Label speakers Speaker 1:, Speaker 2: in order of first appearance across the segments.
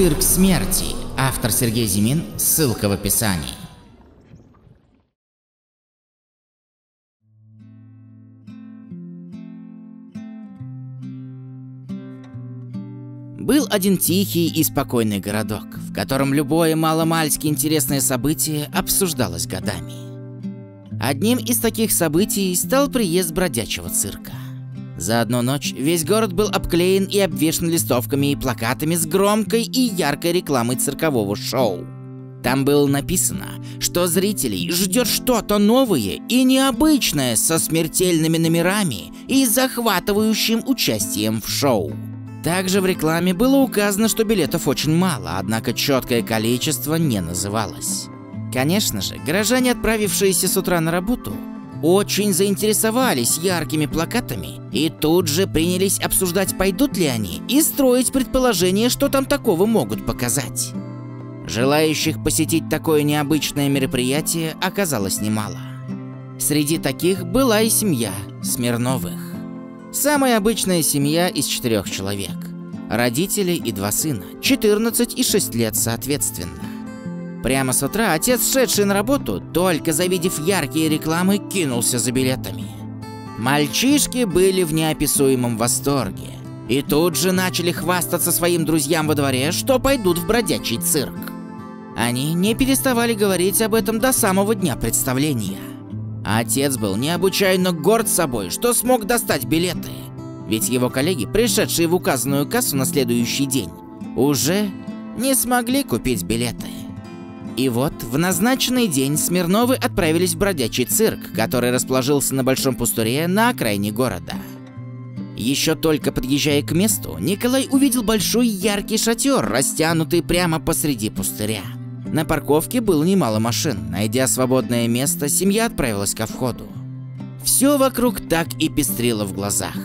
Speaker 1: Цирк смерти. Автор Сергей Зимин. Ссылка в описании. Был один тихий и спокойный городок, в котором любое маломальски интересное событие обсуждалось годами. Одним из таких событий стал приезд бродячего цирка. За одну ночь весь город был обклеен и обвешан листовками и плакатами с громкой и яркой рекламой циркового шоу. Там было написано, что зрителей ждет что-то новое и необычное со смертельными номерами и захватывающим участием в шоу. Также в рекламе было указано, что билетов очень мало, однако четкое количество не называлось. Конечно же, горожане, отправившиеся с утра на работу, очень заинтересовались яркими плакатами и тут же принялись обсуждать, пойдут ли они, и строить предположение, что там такого могут показать. Желающих посетить такое необычное мероприятие оказалось немало. Среди таких была и семья Смирновых. Самая обычная семья из четырех человек. Родители и два сына, 14 и 6 лет соответственно. Прямо с утра отец, шедший на работу, только завидев яркие рекламы, кинулся за билетами. Мальчишки были в неописуемом восторге. И тут же начали хвастаться своим друзьям во дворе, что пойдут в бродячий цирк. Они не переставали говорить об этом до самого дня представления. отец был необычайно горд собой, что смог достать билеты. Ведь его коллеги, пришедшие в указанную кассу на следующий день, уже не смогли купить билеты. И вот в назначенный день Смирновы отправились в бродячий цирк, который расположился на большом пустыре на окраине города. Еще только подъезжая к месту, Николай увидел большой яркий шатер, растянутый прямо посреди пустыря. На парковке было немало машин. Найдя свободное место, семья отправилась ко входу. Все вокруг так и пестрило в глазах.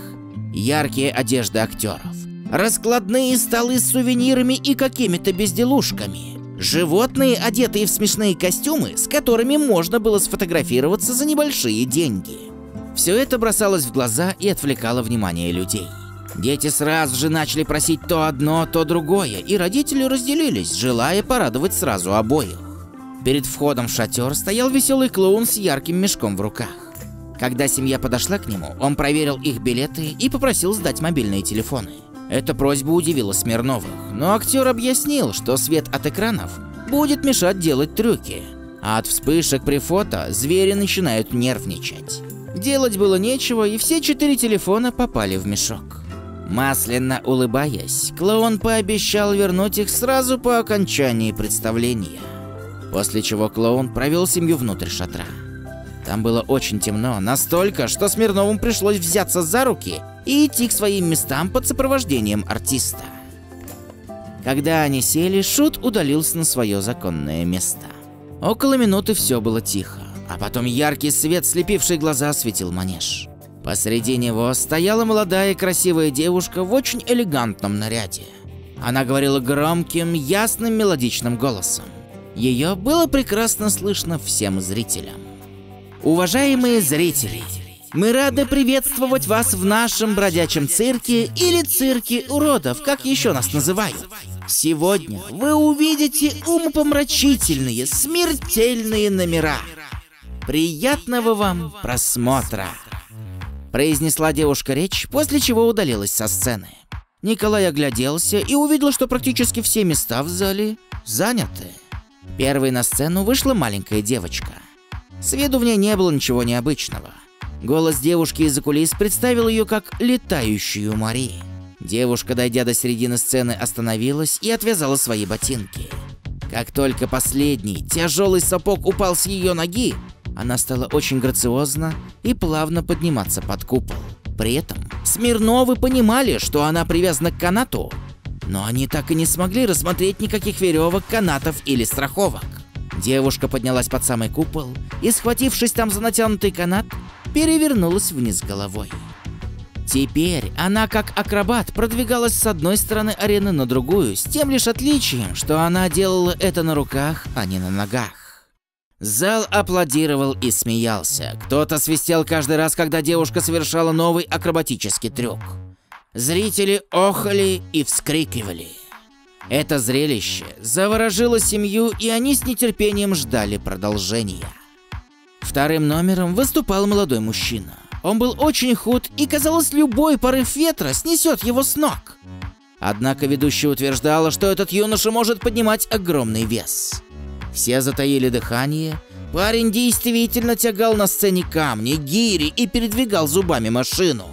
Speaker 1: Яркие одежды актеров, раскладные столы с сувенирами и какими-то безделушками – Животные, одетые в смешные костюмы, с которыми можно было сфотографироваться за небольшие деньги. Все это бросалось в глаза и отвлекало внимание людей. Дети сразу же начали просить то одно, то другое, и родители разделились, желая порадовать сразу обоих. Перед входом в шатер стоял веселый клоун с ярким мешком в руках. Когда семья подошла к нему, он проверил их билеты и попросил сдать мобильные телефоны. Эта просьба удивила Смирновых, но актер объяснил, что свет от экранов будет мешать делать трюки, а от вспышек при фото звери начинают нервничать. Делать было нечего, и все четыре телефона попали в мешок. Масляно улыбаясь, клоун пообещал вернуть их сразу по окончании представления. После чего клоун провел семью внутрь шатра. Там было очень темно, настолько, что Смирновым пришлось взяться за руки и идти к своим местам под сопровождением артиста. Когда они сели, Шут удалился на свое законное место. Около минуты все было тихо, а потом яркий свет, слепивший глаза, осветил манеж. Посреди него стояла молодая красивая девушка в очень элегантном наряде. Она говорила громким, ясным мелодичным голосом. Ее было прекрасно слышно всем зрителям. Уважаемые зрители, мы рады приветствовать вас в нашем бродячем цирке или цирке уродов, как еще нас называют. Сегодня вы увидите умопомрачительные, смертельные номера. Приятного вам просмотра! Произнесла девушка речь, после чего удалилась со сцены. Николай огляделся и увидел, что практически все места в зале заняты. Первой на сцену вышла маленькая девочка. С виду в ней не было ничего необычного. Голос девушки из-за кулис представил ее как летающую Мари. Девушка, дойдя до середины сцены, остановилась и отвязала свои ботинки. Как только последний тяжелый сапог упал с ее ноги, она стала очень грациозно и плавно подниматься под купол. При этом Смирновы понимали, что она привязана к канату, но они так и не смогли рассмотреть никаких веревок, канатов или страховок. Девушка поднялась под самый купол и, схватившись там за натянутый канат, перевернулась вниз головой. Теперь она, как акробат, продвигалась с одной стороны арены на другую, с тем лишь отличием, что она делала это на руках, а не на ногах. Зал аплодировал и смеялся. Кто-то свистел каждый раз, когда девушка совершала новый акробатический трюк. Зрители охали и вскрикивали. Это зрелище заворожило семью, и они с нетерпением ждали продолжения. Вторым номером выступал молодой мужчина. Он был очень худ, и казалось, любой порыв ветра снесет его с ног. Однако ведущая утверждала, что этот юноша может поднимать огромный вес. Все затаили дыхание. Парень действительно тягал на сцене камни, гири и передвигал зубами машину.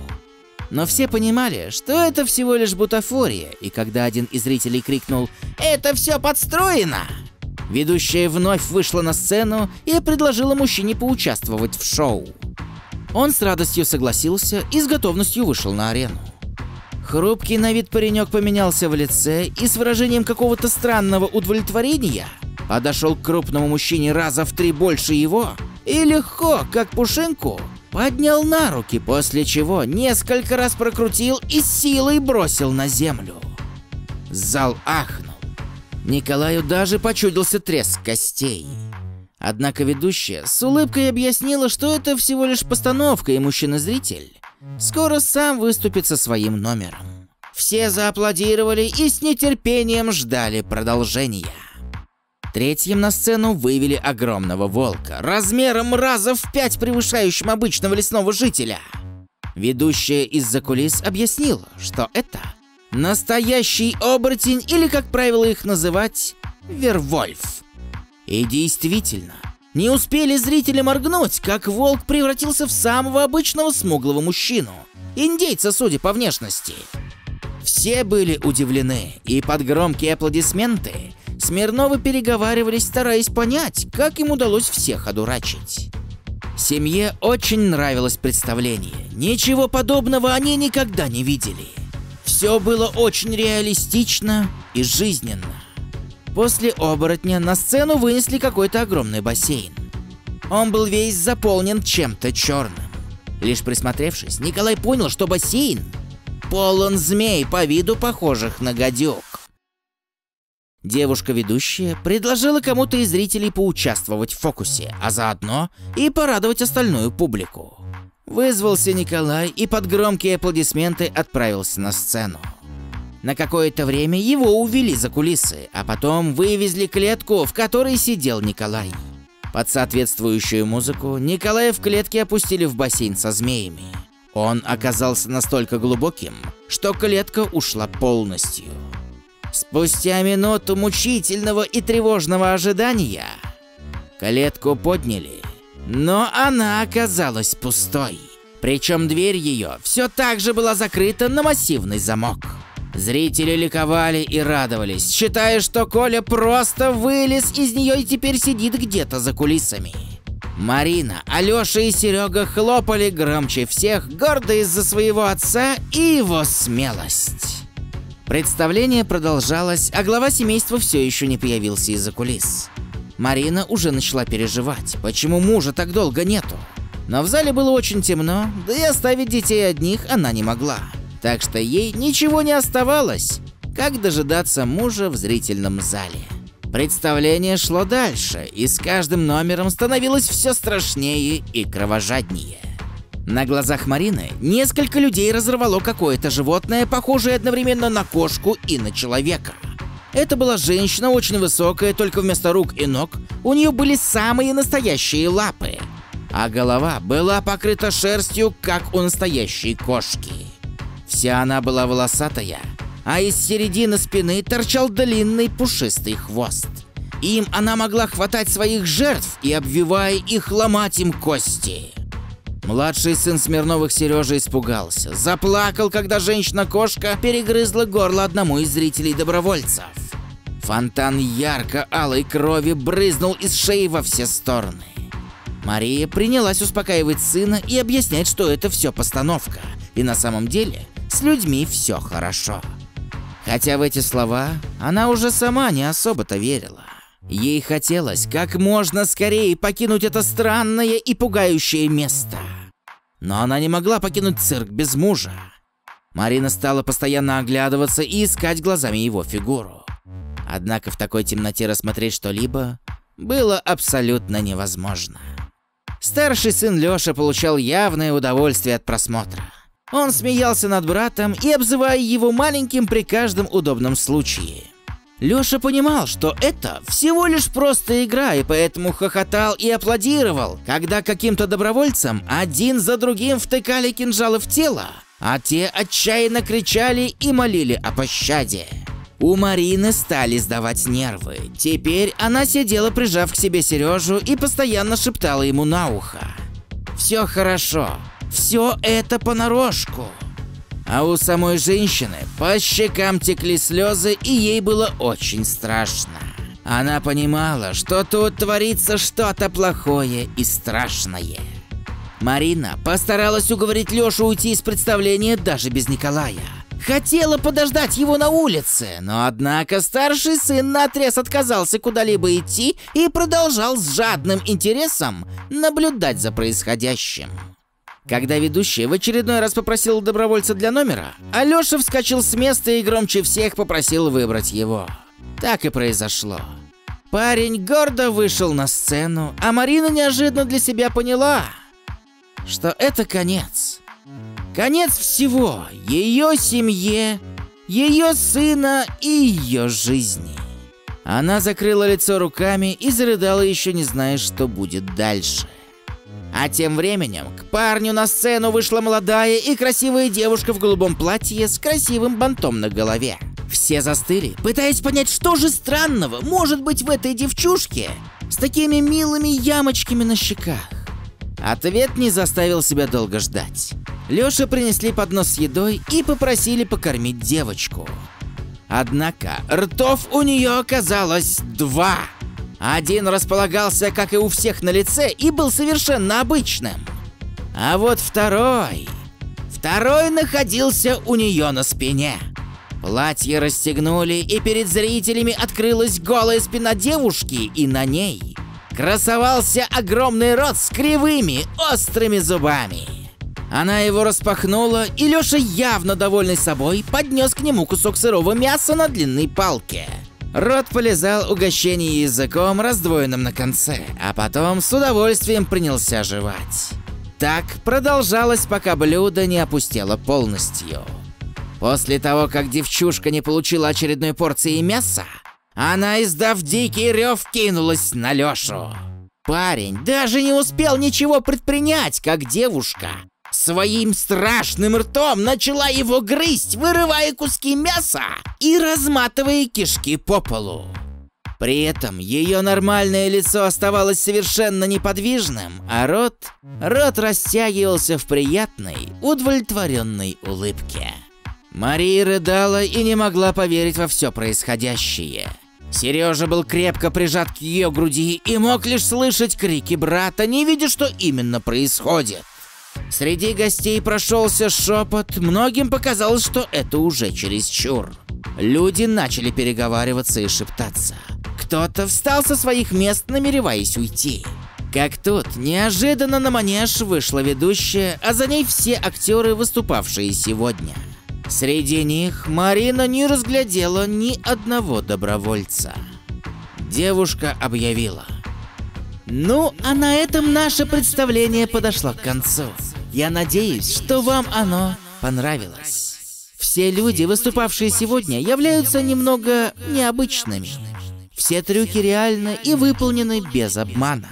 Speaker 1: Но все понимали, что это всего лишь бутафория, и когда один из зрителей крикнул «Это все подстроено!», ведущая вновь вышла на сцену и предложила мужчине поучаствовать в шоу. Он с радостью согласился и с готовностью вышел на арену. Хрупкий на вид паренек поменялся в лице и с выражением какого-то странного удовлетворения подошел к крупному мужчине раза в три больше его и легко, как пушинку, поднял на руки, после чего несколько раз прокрутил и силой бросил на землю. Зал ахнул. Николаю даже почудился треск костей. Однако ведущая с улыбкой объяснила, что это всего лишь постановка, и мужчина-зритель скоро сам выступит со своим номером. Все зааплодировали и с нетерпением ждали продолжения. Третьим на сцену вывели огромного волка, размером раза в пять превышающим обычного лесного жителя. Ведущая из-за кулис объяснила, что это настоящий оборотень или, как правило их называть, вервольф. И действительно, не успели зрители моргнуть, как волк превратился в самого обычного смуглого мужчину. Индейца, судя по внешности. Все были удивлены, и под громкие аплодисменты Смирновы переговаривались, стараясь понять, как им удалось всех одурачить. Семье очень нравилось представление. Ничего подобного они никогда не видели. Все было очень реалистично и жизненно. После оборотня на сцену вынесли какой-то огромный бассейн. Он был весь заполнен чем-то черным. Лишь присмотревшись, Николай понял, что бассейн полон змей по виду похожих на гадюк. Девушка-ведущая предложила кому-то из зрителей поучаствовать в фокусе, а заодно и порадовать остальную публику. Вызвался Николай и под громкие аплодисменты отправился на сцену. На какое-то время его увели за кулисы, а потом вывезли клетку, в которой сидел Николай. Под соответствующую музыку Николая в клетке опустили в бассейн со змеями. Он оказался настолько глубоким, что клетка ушла полностью. Спустя минуту мучительного и тревожного ожидания клетку подняли, но она оказалась пустой. Причем дверь ее все так же была закрыта на массивный замок. Зрители ликовали и радовались, считая, что Коля просто вылез из нее и теперь сидит где-то за кулисами. Марина, Алёша и Серега хлопали громче всех, гордо из-за своего отца и его смелость. Представление продолжалось, а глава семейства все еще не появился из-за кулис. Марина уже начала переживать, почему мужа так долго нету. Но в зале было очень темно, да и оставить детей одних она не могла. Так что ей ничего не оставалось, как дожидаться мужа в зрительном зале. Представление шло дальше, и с каждым номером становилось все страшнее и кровожаднее. На глазах Марины несколько людей разорвало какое-то животное, похожее одновременно на кошку и на человека. Это была женщина очень высокая, только вместо рук и ног у нее были самые настоящие лапы, а голова была покрыта шерстью, как у настоящей кошки. Вся она была волосатая, а из середины спины торчал длинный пушистый хвост. Им она могла хватать своих жертв и, обвивая их, ломать им кости. Младший сын Смирновых Сережа испугался. Заплакал, когда женщина-кошка перегрызла горло одному из зрителей-добровольцев. Фонтан ярко-алой крови брызнул из шеи во все стороны. Мария принялась успокаивать сына и объяснять, что это все постановка, и на самом деле с людьми все хорошо. Хотя в эти слова она уже сама не особо-то верила. Ей хотелось как можно скорее покинуть это странное и пугающее место. Но она не могла покинуть цирк без мужа. Марина стала постоянно оглядываться и искать глазами его фигуру. Однако в такой темноте рассмотреть что-либо было абсолютно невозможно. Старший сын Лёша получал явное удовольствие от просмотра. Он смеялся над братом и обзывая его маленьким при каждом удобном случае. Лёша понимал, что это всего лишь просто игра, и поэтому хохотал и аплодировал, когда каким-то добровольцам один за другим втыкали кинжалы в тело, а те отчаянно кричали и молили о пощаде. У Марины стали сдавать нервы. Теперь она сидела, прижав к себе Сережу и постоянно шептала ему на ухо. «Все хорошо, все это понарошку». А у самой женщины по щекам текли слезы, и ей было очень страшно. Она понимала, что тут творится что-то плохое и страшное. Марина постаралась уговорить Лёшу уйти из представления даже без Николая. Хотела подождать его на улице, но однако старший сын наотрез отказался куда-либо идти и продолжал с жадным интересом наблюдать за происходящим. Когда ведущий в очередной раз попросил добровольца для номера, Алёша вскочил с места и громче всех попросил выбрать его. Так и произошло. Парень гордо вышел на сцену, а Марина неожиданно для себя поняла, что это конец. Конец всего, ее семье, ее сына и ее жизни. Она закрыла лицо руками и зарыдала, еще не зная, что будет дальше. А тем временем к парню на сцену вышла молодая и красивая девушка в голубом платье с красивым бантом на голове. Все застыли, пытаясь понять, что же странного может быть в этой девчушке с такими милыми ямочками на щеках. Ответ не заставил себя долго ждать. Лёше принесли поднос с едой и попросили покормить девочку. Однако ртов у нее оказалось два. Один располагался, как и у всех на лице, и был совершенно обычным. А вот второй... Второй находился у нее на спине. Платье расстегнули, и перед зрителями открылась голая спина девушки, и на ней красовался огромный рот с кривыми, острыми зубами. Она его распахнула, и Лёша, явно довольный собой, поднес к нему кусок сырого мяса на длинной палке. Рот полезал угощение языком, раздвоенным на конце, а потом с удовольствием принялся жевать. Так продолжалось, пока блюдо не опустело полностью. После того, как девчушка не получила очередной порции мяса, она, издав дикий рев, кинулась на Лёшу. Парень даже не успел ничего предпринять, как девушка своим страшным ртом начала его грызть, вырывая куски мяса и разматывая кишки по полу. При этом ее нормальное лицо оставалось совершенно неподвижным, а рот... рот растягивался в приятной, удовлетворенной улыбке. Мария рыдала и не могла поверить во все происходящее. Сережа был крепко прижат к ее груди и мог лишь слышать крики брата, не видя, что именно происходит. Среди гостей прошелся шепот, многим показалось, что это уже чересчур. Люди начали переговариваться и шептаться. Кто-то встал со своих мест, намереваясь уйти. Как тут, неожиданно на манеж вышла ведущая, а за ней все актеры, выступавшие сегодня. Среди них Марина не разглядела ни одного добровольца. Девушка объявила – ну, а на этом наше представление подошло к концу. Я надеюсь, что вам оно понравилось. Все люди, выступавшие сегодня, являются немного необычными. Все трюки реальны и выполнены без обмана.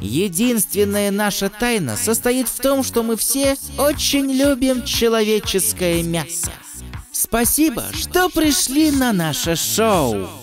Speaker 1: Единственная наша тайна состоит в том, что мы все очень любим человеческое мясо. Спасибо, что пришли на наше шоу.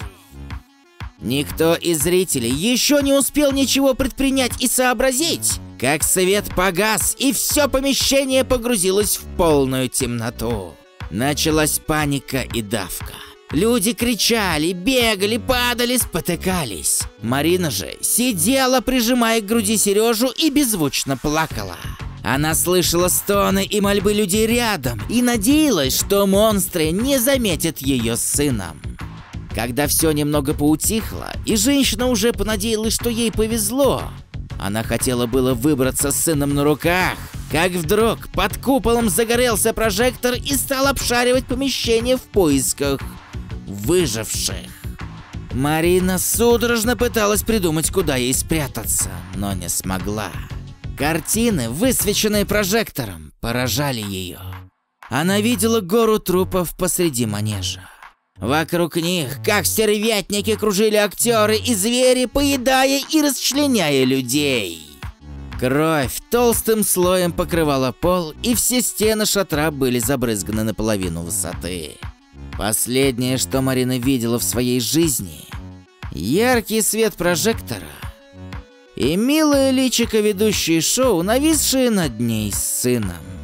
Speaker 1: Никто из зрителей еще не успел ничего предпринять и сообразить, как свет погас и все помещение погрузилось в полную темноту. Началась паника и давка. Люди кричали, бегали, падали, спотыкались. Марина же сидела, прижимая к груди Сережу и беззвучно плакала. Она слышала стоны и мольбы людей рядом и надеялась, что монстры не заметят ее сыном. Когда все немного поутихло, и женщина уже понадеялась, что ей повезло, она хотела было выбраться с сыном на руках, как вдруг под куполом загорелся прожектор и стал обшаривать помещение в поисках выживших. Марина судорожно пыталась придумать, куда ей спрятаться, но не смогла. Картины, высвеченные прожектором, поражали ее. Она видела гору трупов посреди манежа. Вокруг них, как стервятники, кружили актеры и звери, поедая и расчленяя людей. Кровь толстым слоем покрывала пол, и все стены шатра были забрызганы наполовину высоты. Последнее, что Марина видела в своей жизни – яркий свет прожектора и милое личико ведущей шоу, нависшее над ней с сыном.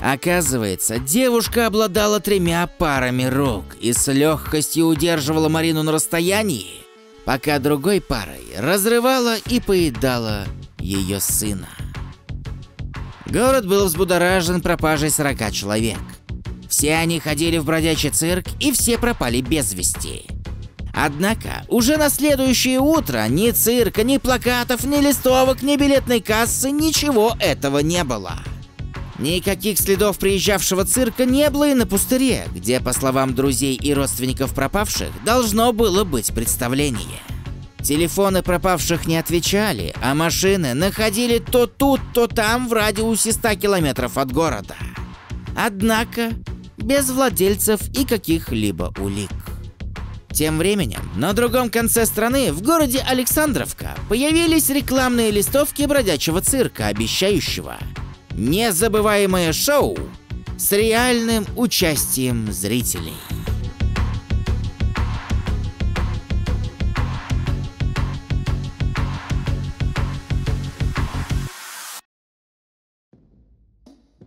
Speaker 1: Оказывается, девушка обладала тремя парами рук и с легкостью удерживала Марину на расстоянии, пока другой парой разрывала и поедала ее сына. Город был взбудоражен пропажей 40 человек. Все они ходили в бродячий цирк и все пропали без вести. Однако, уже на следующее утро ни цирка, ни плакатов, ни листовок, ни билетной кассы, ничего этого не было. Никаких следов приезжавшего цирка не было и на пустыре, где, по словам друзей и родственников пропавших, должно было быть представление. Телефоны пропавших не отвечали, а машины находили то тут, то там в радиусе 100 километров от города. Однако, без владельцев и каких-либо улик. Тем временем, на другом конце страны, в городе Александровка, появились рекламные листовки бродячего цирка, обещающего незабываемое шоу с реальным участием зрителей.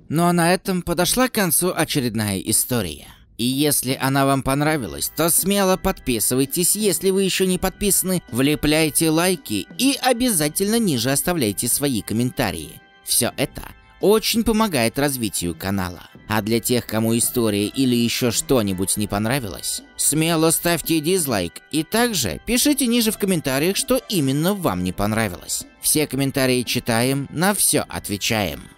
Speaker 1: Ну а на этом подошла к концу очередная история. И если она вам понравилась, то смело подписывайтесь, если вы еще не подписаны, влепляйте лайки и обязательно ниже оставляйте свои комментарии. Все это очень помогает развитию канала. А для тех, кому история или еще что-нибудь не понравилось, смело ставьте дизлайк и также пишите ниже в комментариях, что именно вам не понравилось. Все комментарии читаем, на все отвечаем.